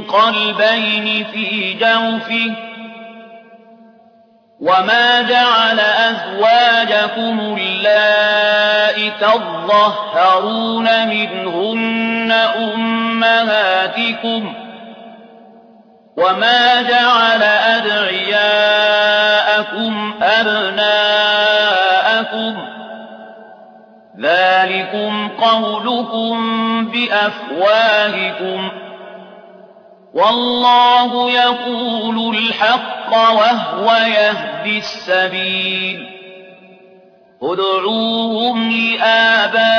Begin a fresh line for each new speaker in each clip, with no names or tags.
قلبين في جوفه وما جعل أزواجكم اللائي تظهرون منهن أمهاتكم وما جعل أدعياءكم أبناءكم ذلكم قولكم بأفواهكم والله يقول الحق وهو يهدي السبيل. ادعوهم لآبائهم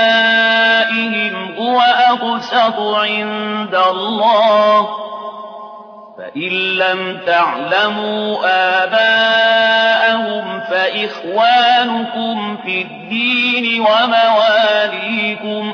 هو أقسط عند الله. فإن لم تعلموا آباءهم فإخوانكم في الدين ومواليكم.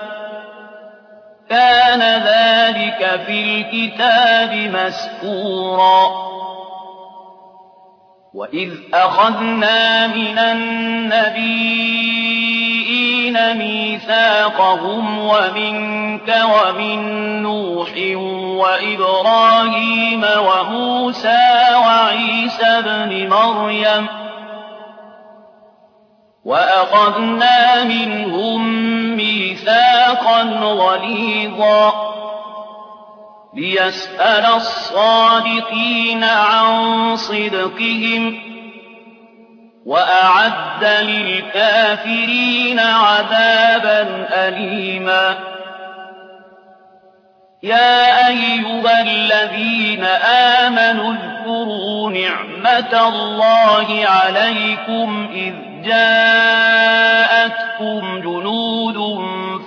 كان ذلك في الكتاب مسكورا وإذ أخذنا من النبيين ميثاقهم ومنك ومن نوح وإبراهيم وموسى وعيسى بن مريم. وأخذنا منهم ميثاقا غليظا. ليسأل الصادقين عن صدقهم وأعد للكافرين عذابا أليما. يا أيها الذين آمنوا اذكروا نعمة الله عليكم إذ جاءتكم جنود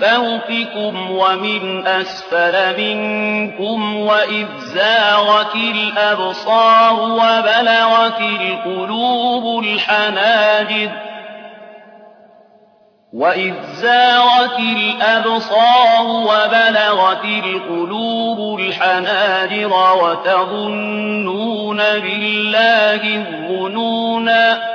فوقكم ومن أسفل منكم وإذ زاغت الأبصار وبلغت القلوب الحناجر وإذ زاغت الأبصار وبلغت القلوب الحناجر وتظنون بالله الظنونا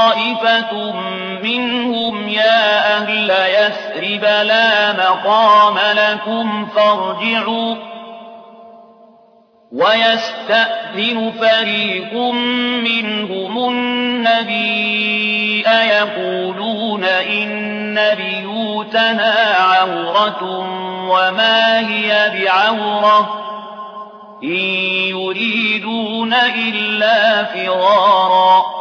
منهم يا أهل يثرب لا مقام لكم فارجعوا ويستأذن فريق منهم النبي يقولون إن بيوتنا عورة وما هي بعورة إن يريدون إلا فرارا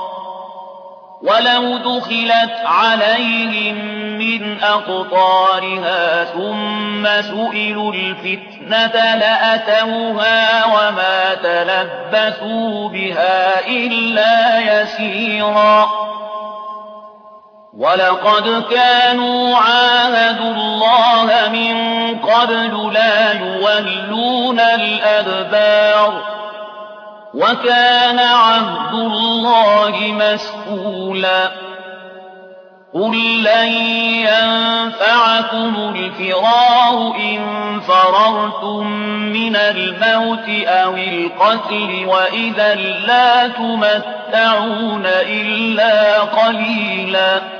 ولو دخلت عليهم من أقطارها ثم سئلوا الفتنة لأتوها وما تلبثوا بها إلا يسيرا ولقد كانوا عاهدوا الله من قبل لا يولون الأدبار وكان عهد الله مسئولا قل لن ينفعكم الفرار إن فررتم من الموت أو القتل وإذا لا تمتعون إلا قليلا.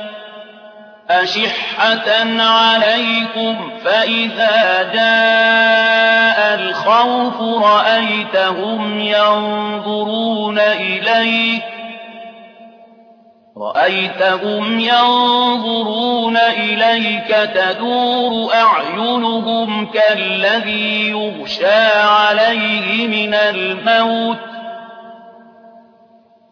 أشحة عليكم فإذا جاء الخوف رأيتهم ينظرون إليك رأيتهم ينظرون إليك تدور أعينهم كالذي يغشى عليه من الموت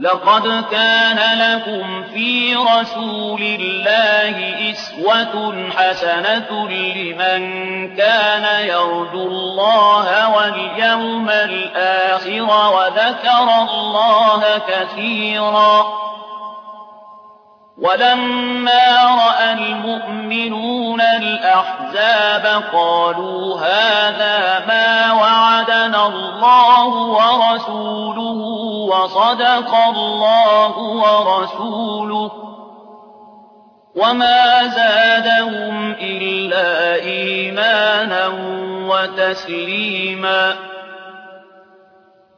لقد كان لكم في رسول الله إسوة حسنة لمن كان يرجو الله واليوم الآخر وذكر الله كثيرا. ولما رأى المؤمنون الأحزاب قالوا هذا ما وعدنا الله ورسوله وصدق الله ورسوله وما زادهم إلا إيمانا وتسليما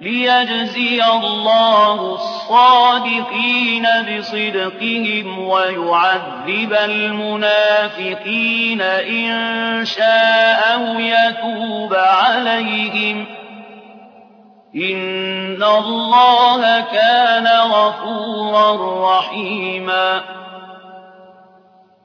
ليجزي الله الصادقين بصدقهم ويعذب المنافقين إن شاء أو يتوب عليهم. إن الله كان غفورا رحيما.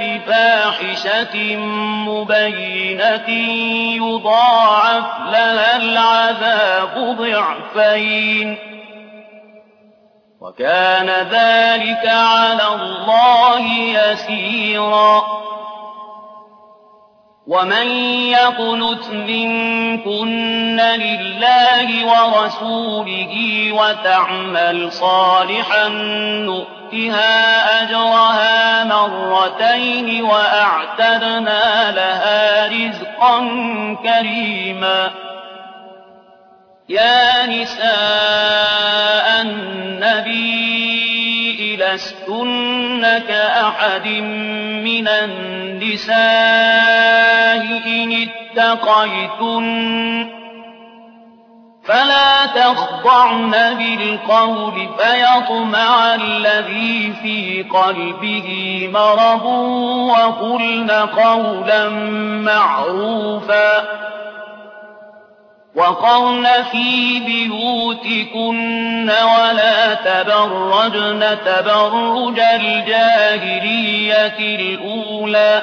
بفاحشة مبينة يضاعف لها العذاب ضعفين وكان ذلك على الله يسيرا ومن يقنت منكن لله ورسوله وتعمل صالحا نؤتها أجرها مرتين وأعتدنا لها رزقا كريما. يا نساء النبي لستن كأحد من النساء إن اتقيتن فلا تخضعن بالقول فيطمع الذي في قلبه مرض وقلن قولا معروفا وقرن في بيوتكن ولا تبرجن تبرج الجاهلية الأولى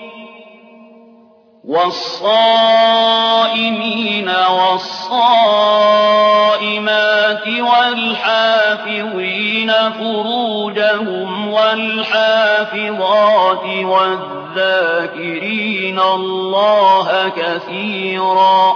والصائمين والصائمات والحافظين فروجهم والحافظات والذاكرين الله كثيرا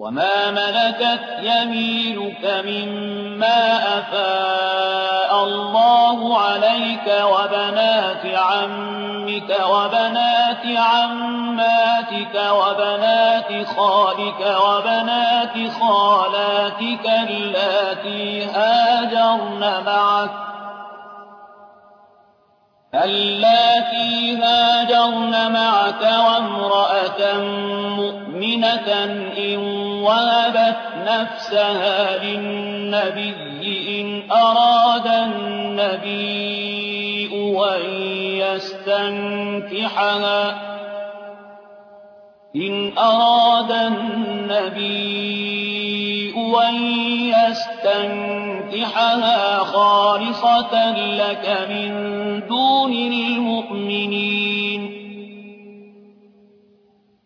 وما ملكت يمينك مما أفاء الله عليك وبنات عمك وبنات عماتك وبنات خالك وبنات خالاتك اللاتي هاجرن معك اللاتي هاجرن معك وامرأة مؤمنة إن وهبت نفسها للنبي إن أراد النبي أن يستنكحها. إن أراد النبي أن يستنكحها خالصة لك من دون المؤمنين.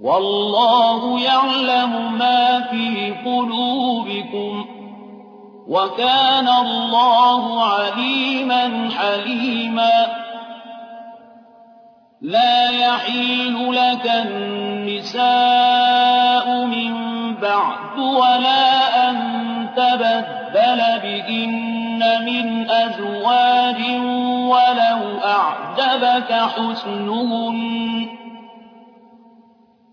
والله يعلم ما في قلوبكم وكان الله عليما حليما. لا يحل لك النساء من بعد ولا أن تبدل بهن من أزواج ولو أعجبك حسنهن.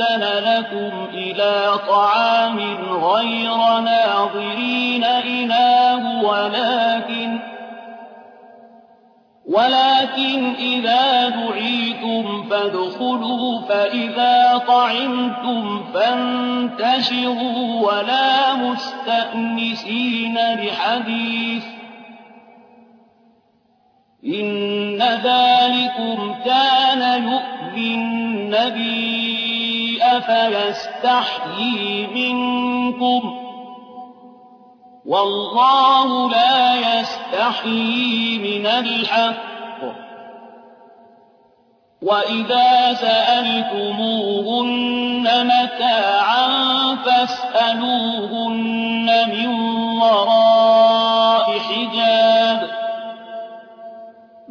يؤذن لكم إلى طعام غير ناظرين إناه ولكن ولكن إذا دعيتم فادخلوا فإذا طعمتم فانتشروا ولا مستأنسين لحديث. إن ذلكم كان يؤذي النبي. أفيستحيي منكم؟ والله لا يستحيي من الحق. وإذا سألتموهن متاعا فاسألوهن من وراء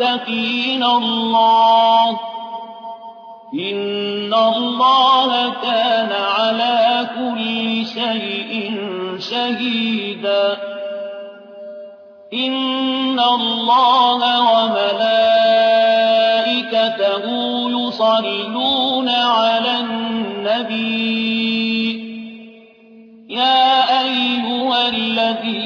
واتقين الله إن الله كان على كل شيء شهيدا إن الله وملائكته يصلون على النبي يا أيها الذين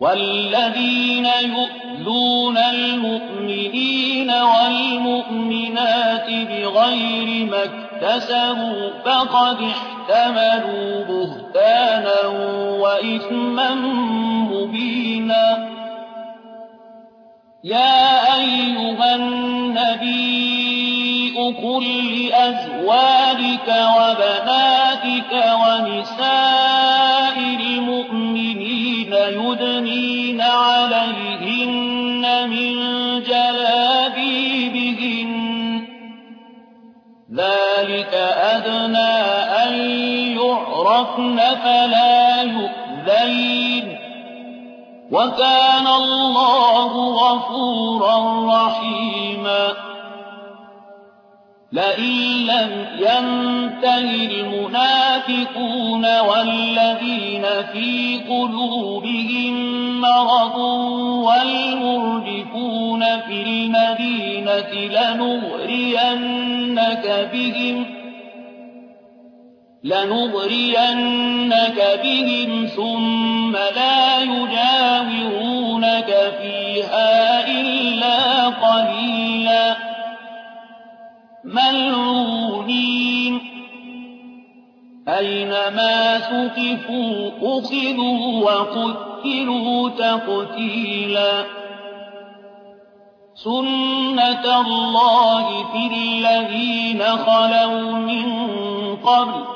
والذين يؤذون المؤمنين والمؤمنات بغير ما اكتسبوا فقد احتملوا بهتانا وإثما مبينا. يا أيها النبي قل لأزواجك وبناتك ونساء يعرفن فلا يؤذين. وكان الله غفورا رحيما. لئن لم ينته المنافقون والذين في قلوبهم مرض والمرجفون في المدينة لنغرينك بهم لنغرينك بهم ثم لا يجاورونك فيها إلا قليلا. ملعونين. أينما ثقفوا أخذوا وقتلوا تقتيلا. سنة الله في الذين خلوا من قبل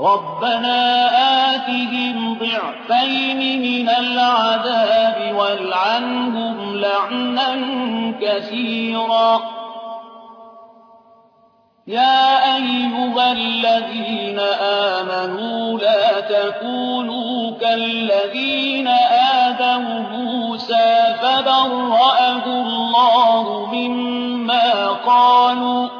ربنا آتهم ضعفين من العذاب والعنهم لعنا كثيرا. يا أيها الذين آمنوا لا تكونوا كالذين آذوا موسى فبرأه الله مما قالوا